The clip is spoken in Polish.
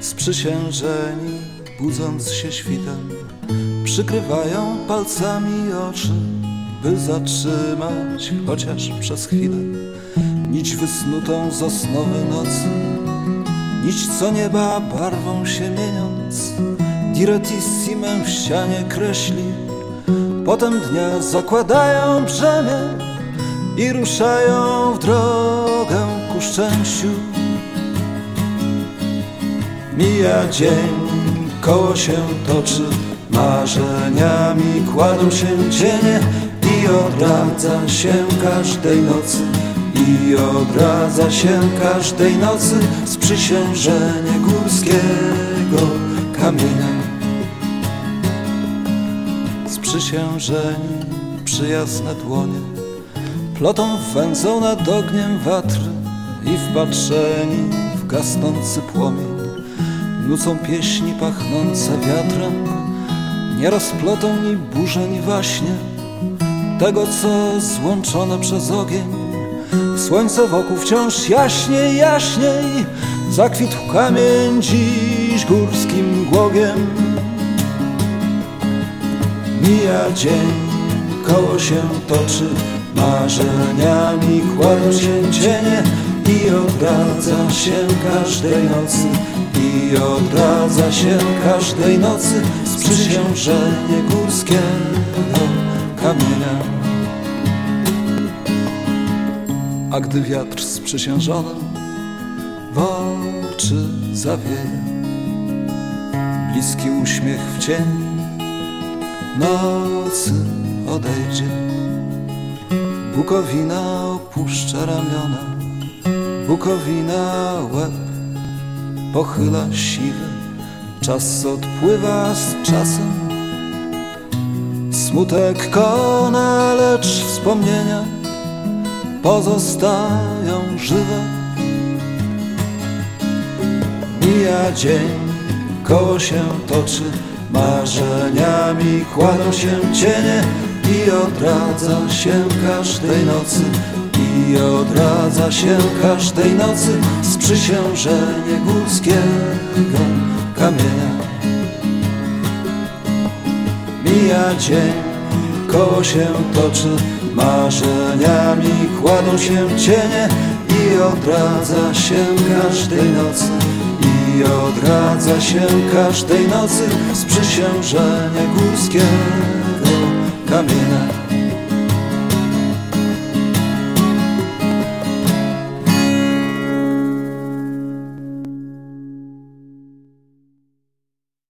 Sprzysiężeni, budząc się świtem, przykrywają palcami oczy, by zatrzymać chociaż przez chwilę nić wysnutą z osnowy nocy, nić co nieba barwą się mieniąc, diretissimem w ścianie kreśli, potem dnia zakładają brzemię i ruszają w drogę ku szczęściu. Mija dzień, koło się toczy, marzeniami kładą się cienie i odradza się każdej nocy. I odradza się każdej nocy sprzysiężenie górskiego kamienia. Sprzysiężeni przyjazne dłonie plotą wędzą nad ogniem watry i wpatrzeni w gasnący płomień nucą pieśni pachnące wiatrem, nie rozplotą ni burze, ni waśnie tego, co złączone przez ogień. Słońce wokół wciąż jaśniej, jaśniej, zakwitł kamień dziś górskim głogiem. Mija dzień, koło się toczy, marzeniami kładą się cienie i odradza się każdej nocy i odradza się każdej nocy sprzysiężenie górskiego kamienia. A gdy wiatr sprzysiężony w oczy zawieje, bliski uśmiech w cień nocy odejdzie, Bukowina opuszcza ramiona, Bukowina łeb pochyla siwy, czas odpływa z czasem. Smutek kona, lecz wspomnienia pozostają żywe. Mija dzień, koło się toczy, marzeniami kładą się cienie i odradza się każdej nocy i odradza się każdej nocy sprzysiężenie górskiego kamienia. Mija dzień, koło się toczy, marzeniami kładą się cienie i odradza się każdej nocy i odradza się każdej nocy sprzysiężenie górskiego kamienia.